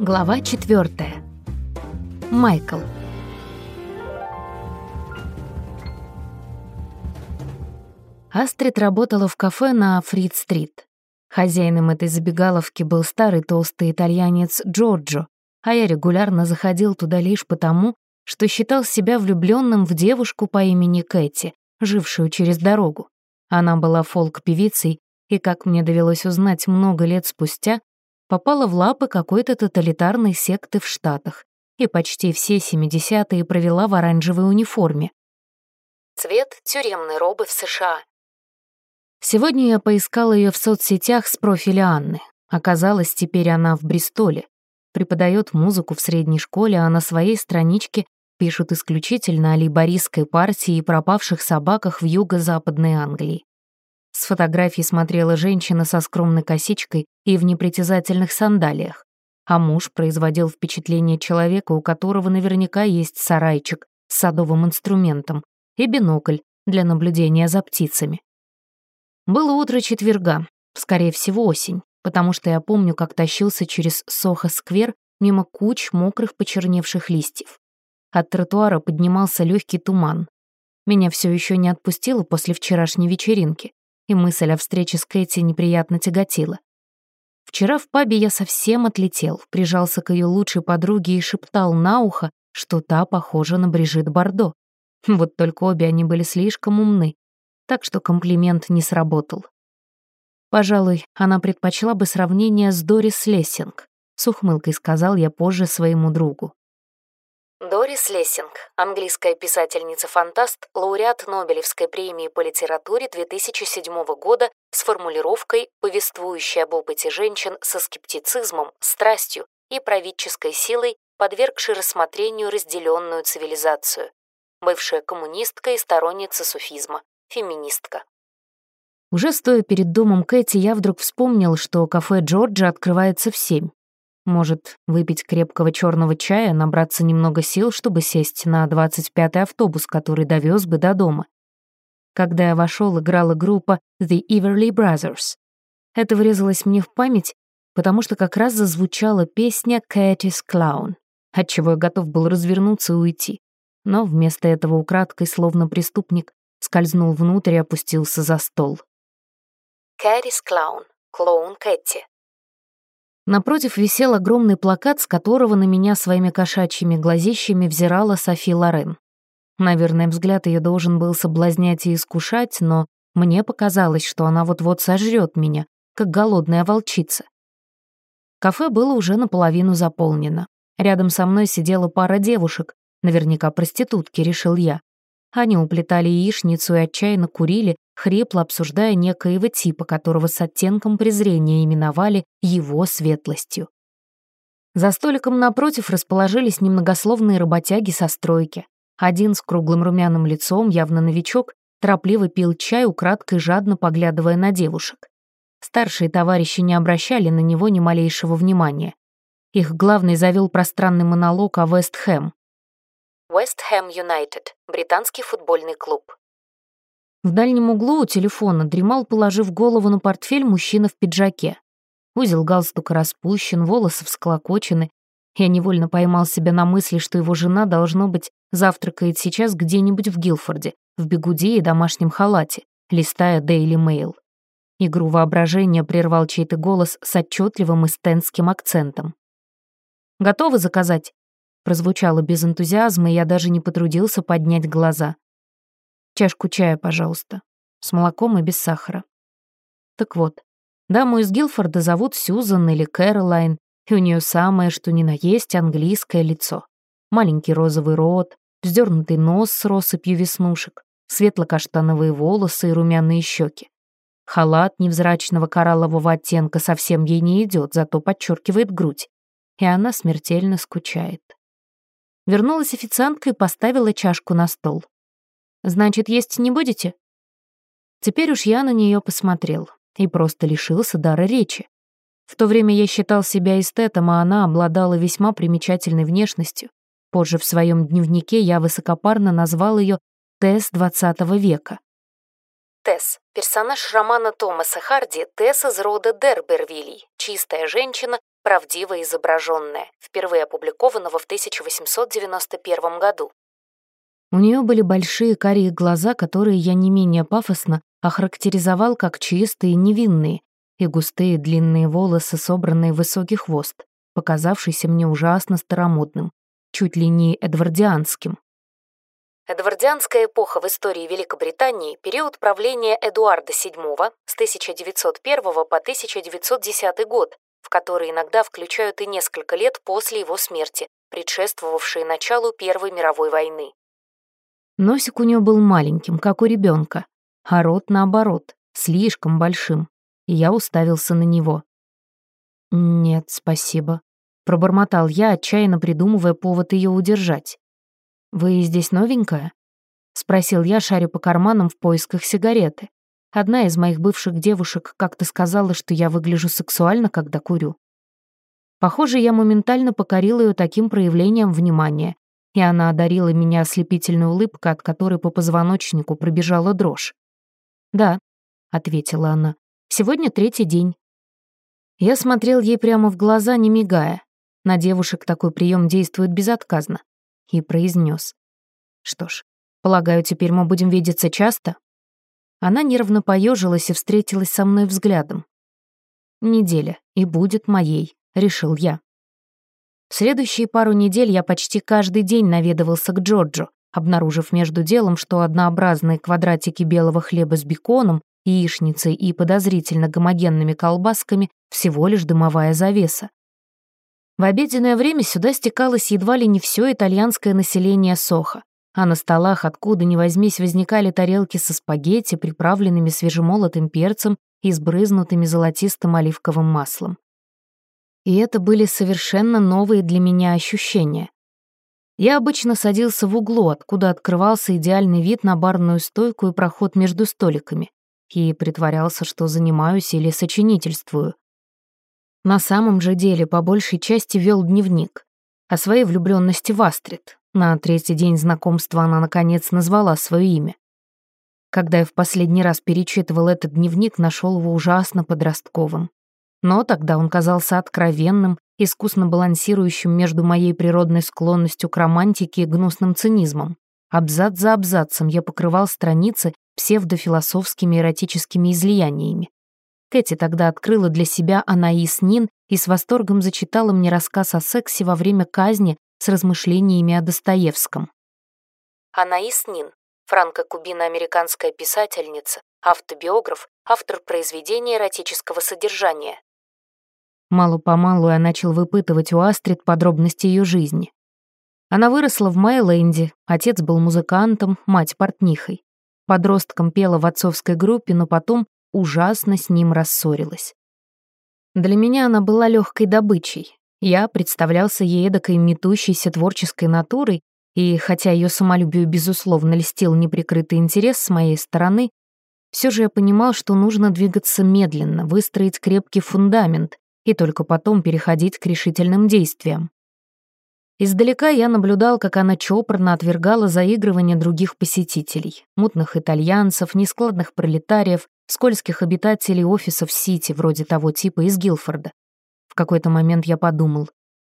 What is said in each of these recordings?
Глава 4. Майкл. Астрид работала в кафе на Фрид-стрит. Хозяином этой забегаловки был старый толстый итальянец Джорджо, а я регулярно заходил туда лишь потому, что считал себя влюбленным в девушку по имени Кэти, жившую через дорогу. Она была фолк-певицей, и, как мне довелось узнать много лет спустя, попала в лапы какой-то тоталитарной секты в Штатах и почти все 70-е провела в оранжевой униформе. Цвет тюремной робы в США. Сегодня я поискала ее в соцсетях с профиля Анны. Оказалось, теперь она в Бристоле. Преподает музыку в средней школе, а на своей страничке пишут исключительно о лейбористской партии и пропавших собаках в юго-западной Англии. С фотографии смотрела женщина со скромной косичкой и в непритязательных сандалиях, а муж производил впечатление человека, у которого наверняка есть сарайчик с садовым инструментом и бинокль для наблюдения за птицами. Было утро четверга, скорее всего, осень, потому что я помню, как тащился через Сохо-сквер мимо куч мокрых почерневших листьев. От тротуара поднимался легкий туман. Меня все еще не отпустило после вчерашней вечеринки и мысль о встрече с Кэти неприятно тяготила. Вчера в пабе я совсем отлетел, прижался к ее лучшей подруге и шептал на ухо, что та похожа на Брижит Бардо. Вот только обе они были слишком умны, так что комплимент не сработал. Пожалуй, она предпочла бы сравнение с Дорис Лессинг, с ухмылкой сказал я позже своему другу. Дорис Лессинг, английская писательница-фантаст, лауреат Нобелевской премии по литературе 2007 года с формулировкой, повествующей об опыте женщин со скептицизмом, страстью и правительской силой, подвергшей рассмотрению разделенную цивилизацию. Бывшая коммунистка и сторонница суфизма, феминистка. Уже стоя перед домом Кэти, я вдруг вспомнил, что кафе Джорджа открывается в семь. Может, выпить крепкого черного чая, набраться немного сил, чтобы сесть на 25-й автобус, который довез бы до дома. Когда я вошел, играла группа The Everly Brothers. Это врезалось мне в память, потому что как раз зазвучала песня Catty's Clown, отчего я готов был развернуться и уйти. Но вместо этого украдкой, словно преступник, скользнул внутрь и опустился за стол. Кэрис Клоун, клоун Кэти. Напротив висел огромный плакат, с которого на меня своими кошачьими глазищами взирала Софи Лорен. Наверное, взгляд ее должен был соблазнять и искушать, но мне показалось, что она вот-вот сожрет меня, как голодная волчица. Кафе было уже наполовину заполнено. Рядом со мной сидела пара девушек, наверняка проститутки, решил я. Они уплетали яичницу и отчаянно курили, хрипло обсуждая некоего типа, которого с оттенком презрения именовали его светлостью. За столиком напротив расположились немногословные работяги со стройки. Один с круглым румяным лицом, явно новичок, торопливо пил чай, украдкой жадно поглядывая на девушек. Старшие товарищи не обращали на него ни малейшего внимания. Их главный завел пространный монолог о Вест Хэм. Вест Хэм Юнайтед, британский футбольный клуб. В дальнем углу у телефона дремал, положив голову на портфель, мужчина в пиджаке. Узел галстука распущен, волосы всклокочены. Я невольно поймал себя на мысли, что его жена, должно быть, завтракает сейчас где-нибудь в Гилфорде, в бегуде и домашнем халате, листая Daily Mail. Игру воображения прервал чей-то голос с отчетливым эстенским акцентом. «Готовы заказать?» Прозвучало без энтузиазма, и я даже не потрудился поднять глаза. Чашку чая, пожалуйста. С молоком и без сахара. Так вот, даму из Гилфорда зовут Сьюзан или Кэролайн, и у нее самое, что ни на есть, английское лицо. Маленький розовый рот, вздернутый нос с россыпью веснушек, светло-каштановые волосы и румяные щеки. Халат невзрачного кораллового оттенка совсем ей не идет, зато подчеркивает грудь. И она смертельно скучает. Вернулась официантка и поставила чашку на стол. Значит, есть не будете?» Теперь уж я на нее посмотрел и просто лишился дара речи. В то время я считал себя эстетом, а она обладала весьма примечательной внешностью. Позже в своем дневнике я высокопарно назвал ее «Тесс XX века». Тесс — персонаж романа Томаса Харди «Тесс из рода Дербервилей», чистая женщина, правдиво изображенная, впервые опубликованного в 1891 году. У нее были большие карие глаза, которые я не менее пафосно охарактеризовал как чистые и невинные, и густые длинные волосы, собранные в высокий хвост, показавшийся мне ужасно старомодным, чуть ли не эдвардианским. Эдвардианская эпоха в истории Великобритании – период правления Эдуарда VII с 1901 по 1910 год, в который иногда включают и несколько лет после его смерти, предшествовавшие началу Первой мировой войны. Носик у нее был маленьким, как у ребенка, а рот, наоборот, слишком большим, и я уставился на него. «Нет, спасибо», — пробормотал я, отчаянно придумывая повод ее удержать. «Вы здесь новенькая?» — спросил я, шарю по карманам в поисках сигареты. Одна из моих бывших девушек как-то сказала, что я выгляжу сексуально, когда курю. Похоже, я моментально покорил ее таким проявлением внимания, и она одарила меня ослепительной улыбкой, от которой по позвоночнику пробежала дрожь. «Да», — ответила она, — «сегодня третий день». Я смотрел ей прямо в глаза, не мигая. На девушек такой прием действует безотказно и произнес. «Что ж, полагаю, теперь мы будем видеться часто?» Она нервно поежилась и встретилась со мной взглядом. «Неделя, и будет моей», — решил я. В следующие пару недель я почти каждый день наведывался к Джорджу, обнаружив между делом, что однообразные квадратики белого хлеба с беконом, яичницей и подозрительно гомогенными колбасками всего лишь дымовая завеса. В обеденное время сюда стекалось едва ли не все итальянское население Соха, а на столах, откуда ни возьмись, возникали тарелки со спагетти, приправленными свежемолотым перцем и сбрызнутыми золотистым оливковым маслом. И это были совершенно новые для меня ощущения. Я обычно садился в углу, откуда открывался идеальный вид на барную стойку и проход между столиками, и притворялся, что занимаюсь или сочинительствую, на самом же деле, по большей части вел дневник. О своей влюбленности в Астрид. На третий день знакомства она, наконец, назвала свое имя. Когда я в последний раз перечитывал этот дневник, нашел его ужасно подростковым. Но тогда он казался откровенным, искусно балансирующим между моей природной склонностью к романтике и гнусным цинизмом. Абзац за абзацем я покрывал страницы псевдофилософскими эротическими излияниями. Кэти тогда открыла для себя Анаис Нин и с восторгом зачитала мне рассказ о сексе во время казни с размышлениями о Достоевском. Анаис Нин, франко-кубино-американская писательница, автобиограф, автор произведений эротического содержания. Мало-помалу я начал выпытывать у Астрид подробности ее жизни. Она выросла в Майленде, отец был музыкантом, мать портнихой. Подростком пела в отцовской группе, но потом ужасно с ним рассорилась. Для меня она была легкой добычей. Я представлялся ей эдакой метущейся творческой натурой, и хотя ее самолюбию, безусловно, льстил неприкрытый интерес с моей стороны, все же я понимал, что нужно двигаться медленно, выстроить крепкий фундамент и только потом переходить к решительным действиям. Издалека я наблюдал, как она чопорно отвергала заигрывание других посетителей, мутных итальянцев, нескладных пролетариев, скользких обитателей офисов Сити, вроде того типа из Гилфорда. В какой-то момент я подумал,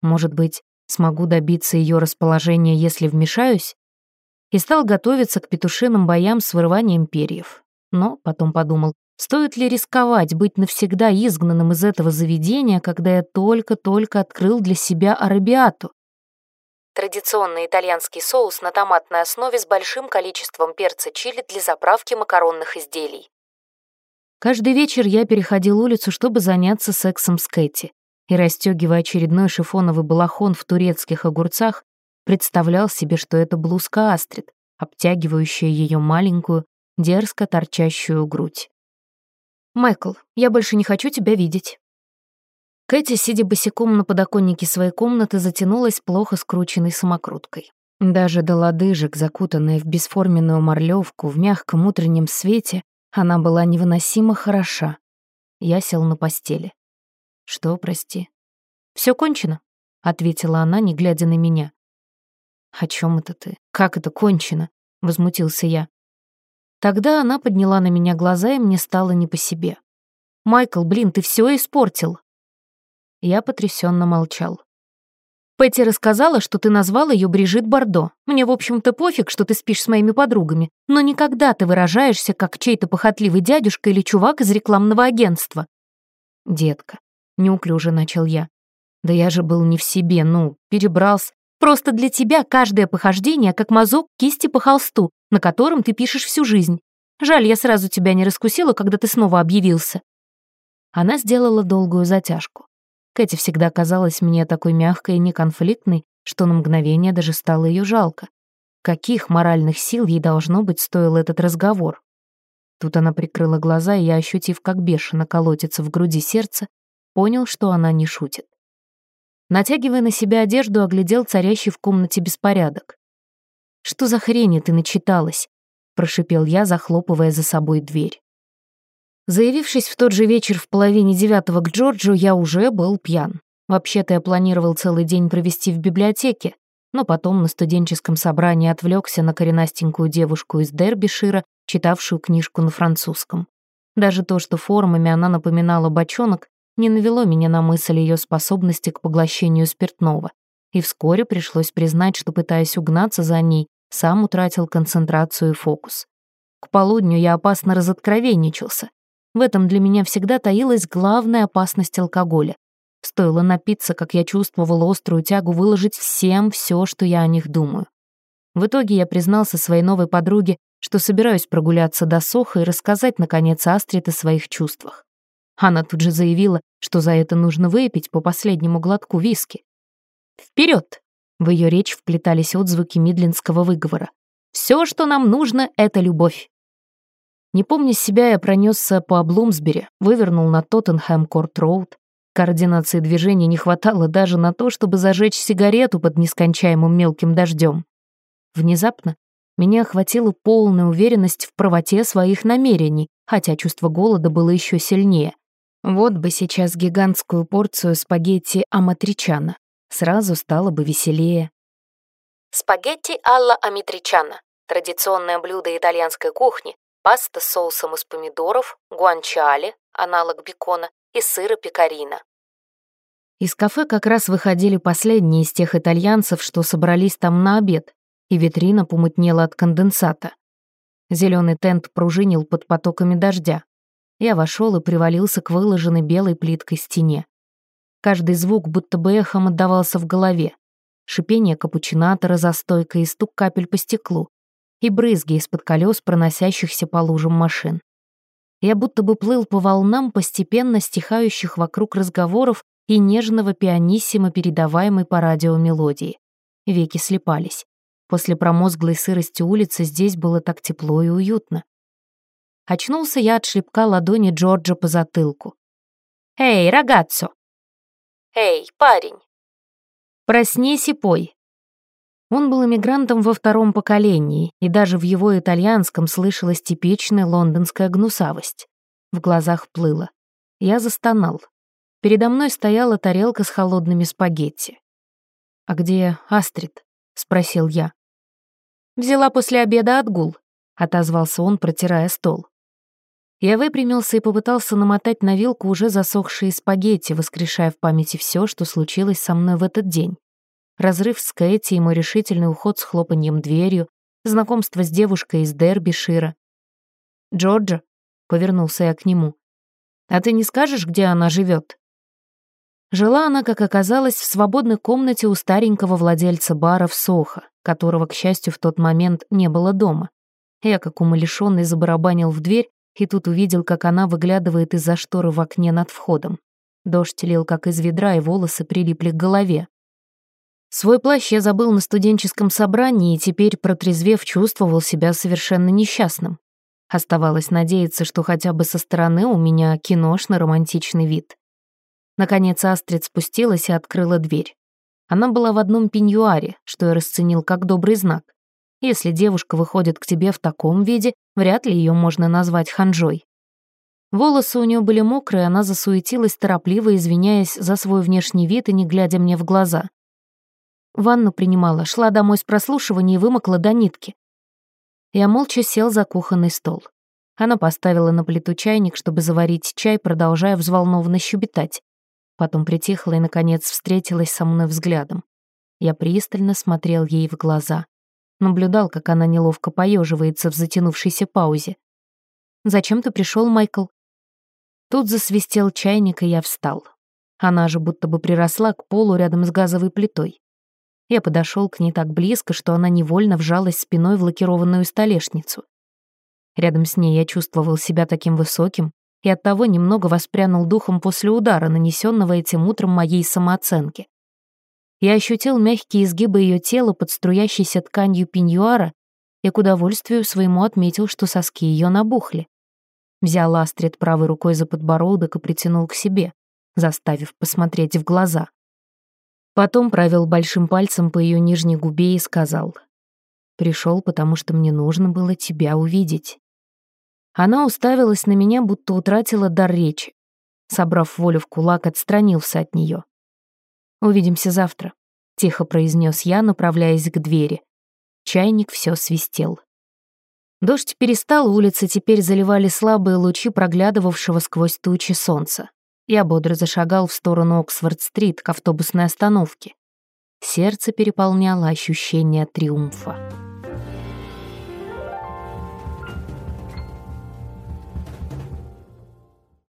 может быть, смогу добиться ее расположения, если вмешаюсь? И стал готовиться к петушиным боям с вырыванием перьев. Но потом подумал, стоит ли рисковать быть навсегда изгнанным из этого заведения, когда я только-только открыл для себя арабиату? Традиционный итальянский соус на томатной основе с большим количеством перца чили для заправки макаронных изделий. Каждый вечер я переходил улицу, чтобы заняться сексом с Кэти, и, расстегивая очередной шифоновый балахон в турецких огурцах, представлял себе, что это блузка Астрид, обтягивающая ее маленькую, дерзко торчащую грудь. «Майкл, я больше не хочу тебя видеть». Кэти, сидя босиком на подоконнике своей комнаты, затянулась плохо скрученной самокруткой. Даже до лодыжек, закутанная в бесформенную морлевку в мягком утреннем свете, она была невыносимо хороша. Я сел на постели. «Что, прости?» Все кончено», — ответила она, не глядя на меня. «О чем это ты? Как это кончено?» — возмутился я. Тогда она подняла на меня глаза, и мне стало не по себе. «Майкл, блин, ты все испортил!» Я потрясенно молчал. Пэтти рассказала, что ты назвал ее Брижит Бардо. Мне, в общем-то, пофиг, что ты спишь с моими подругами, но никогда ты выражаешься, как чей-то похотливый дядюшка или чувак из рекламного агентства. Детка, неуклюже начал я. Да я же был не в себе, ну, перебрался. Просто для тебя каждое похождение как мазок кисти по холсту, на котором ты пишешь всю жизнь. Жаль, я сразу тебя не раскусила, когда ты снова объявился. Она сделала долгую затяжку. Кэти всегда казалась мне такой мягкой и неконфликтной, что на мгновение даже стало ее жалко. Каких моральных сил ей должно быть стоил этот разговор? Тут она прикрыла глаза, и я, ощутив, как бешено колотится в груди сердце, понял, что она не шутит. Натягивая на себя одежду, оглядел царящий в комнате беспорядок. «Что за хрень ты начиталась?» — прошипел я, захлопывая за собой дверь. Заявившись в тот же вечер в половине девятого к Джорджу, я уже был пьян. Вообще-то я планировал целый день провести в библиотеке, но потом на студенческом собрании отвлекся на коренастенькую девушку из Дербишира, читавшую книжку на французском. Даже то, что формами она напоминала бочонок, не навело меня на мысль ее способности к поглощению спиртного. И вскоре пришлось признать, что, пытаясь угнаться за ней, сам утратил концентрацию и фокус. К полудню я опасно разоткровенничался, в этом для меня всегда таилась главная опасность алкоголя. Стоило напиться, как я чувствовала острую тягу выложить всем все, что я о них думаю. В итоге я признался своей новой подруге, что собираюсь прогуляться до Соха и рассказать, наконец, Астрид о своих чувствах. Она тут же заявила, что за это нужно выпить по последнему глотку виски. Вперед! В ее речь вплетались отзвуки мидлинского выговора. Все, что нам нужно, — это любовь. Не помня себя, я пронесся по Блумсбери, вывернул на Тоттенхэм-Корт-Роуд. Координации движения не хватало даже на то, чтобы зажечь сигарету под нескончаемым мелким дождем. Внезапно меня охватила полная уверенность в правоте своих намерений, хотя чувство голода было еще сильнее. Вот бы сейчас гигантскую порцию спагетти аматричана. Сразу стало бы веселее. Спагетти алла амитричана – традиционное блюдо итальянской кухни, паста с соусом из помидоров, гуанчали, аналог бекона, и сыра пекарина. Из кафе как раз выходили последние из тех итальянцев, что собрались там на обед, и витрина помутнела от конденсата. Зеленый тент пружинил под потоками дождя. Я вошел и привалился к выложенной белой плиткой стене. Каждый звук будто бы эхом отдавался в голове. Шипение капучинатора за стойкой и стук капель по стеклу и брызги из-под колес, проносящихся по лужам машин. Я будто бы плыл по волнам постепенно стихающих вокруг разговоров и нежного пианиссимо передаваемой по радио мелодии. Веки слепались. После промозглой сырости улицы здесь было так тепло и уютно. Очнулся я от шлепка ладони Джорджа по затылку. «Эй, рогаццо!» «Эй, парень!» «Проснись и пой!» Он был эмигрантом во втором поколении, и даже в его итальянском слышалась типичная лондонская гнусавость. В глазах плыло. Я застонал. Передо мной стояла тарелка с холодными спагетти. «А где Астрид?» — спросил я. «Взяла после обеда отгул», — отозвался он, протирая стол. Я выпрямился и попытался намотать на вилку уже засохшие спагетти, воскрешая в памяти все, что случилось со мной в этот день разрыв с Кэти и мой решительный уход с хлопаньем дверью, знакомство с девушкой из Дербишира. «Джорджа», — повернулся я к нему, — «а ты не скажешь, где она живет? Жила она, как оказалось, в свободной комнате у старенького владельца бара в Сохо, которого, к счастью, в тот момент не было дома. Я, как умалишённый, забарабанил в дверь и тут увидел, как она выглядывает из-за шторы в окне над входом. Дождь лил, как из ведра, и волосы прилипли к голове. Свой плащ я забыл на студенческом собрании и теперь, протрезвев, чувствовал себя совершенно несчастным. Оставалось надеяться, что хотя бы со стороны у меня киношно-романтичный вид. Наконец Астрид спустилась и открыла дверь. Она была в одном пеньюаре, что я расценил как добрый знак. Если девушка выходит к тебе в таком виде, вряд ли ее можно назвать ханжой. Волосы у нее были мокрые, она засуетилась торопливо, извиняясь за свой внешний вид и не глядя мне в глаза. Ванну принимала, шла домой с прослушивания и вымокла до нитки. Я молча сел за кухонный стол. Она поставила на плиту чайник, чтобы заварить чай, продолжая взволнованно щебетать. потом притихла и, наконец, встретилась со мной взглядом. Я пристально смотрел ей в глаза. Наблюдал, как она неловко поеживается в затянувшейся паузе. «Зачем ты пришел, Майкл?» Тут засвистел чайник, и я встал. Она же будто бы приросла к полу рядом с газовой плитой. Я подошел к ней так близко, что она невольно вжалась спиной в лакированную столешницу. Рядом с ней я чувствовал себя таким высоким и оттого немного воспрянул духом после удара, нанесенного этим утром моей самооценки. Я ощутил мягкие изгибы ее тела под струящейся тканью пеньюара и к удовольствию своему отметил, что соски ее набухли. Взял Астрид правой рукой за подбородок и притянул к себе, заставив посмотреть в глаза. Потом провел большим пальцем по ее нижней губе и сказал, «Пришел, потому что мне нужно было тебя увидеть». Она уставилась на меня, будто утратила дар речи. Собрав волю в кулак, отстранился от нее. «Увидимся завтра», — тихо произнес я, направляясь к двери. Чайник все свистел. Дождь перестал, улицы теперь заливали слабые лучи проглядывавшего сквозь тучи солнца. Я бодро зашагал в сторону Оксфорд-стрит к автобусной остановке. Сердце переполняло ощущение триумфа.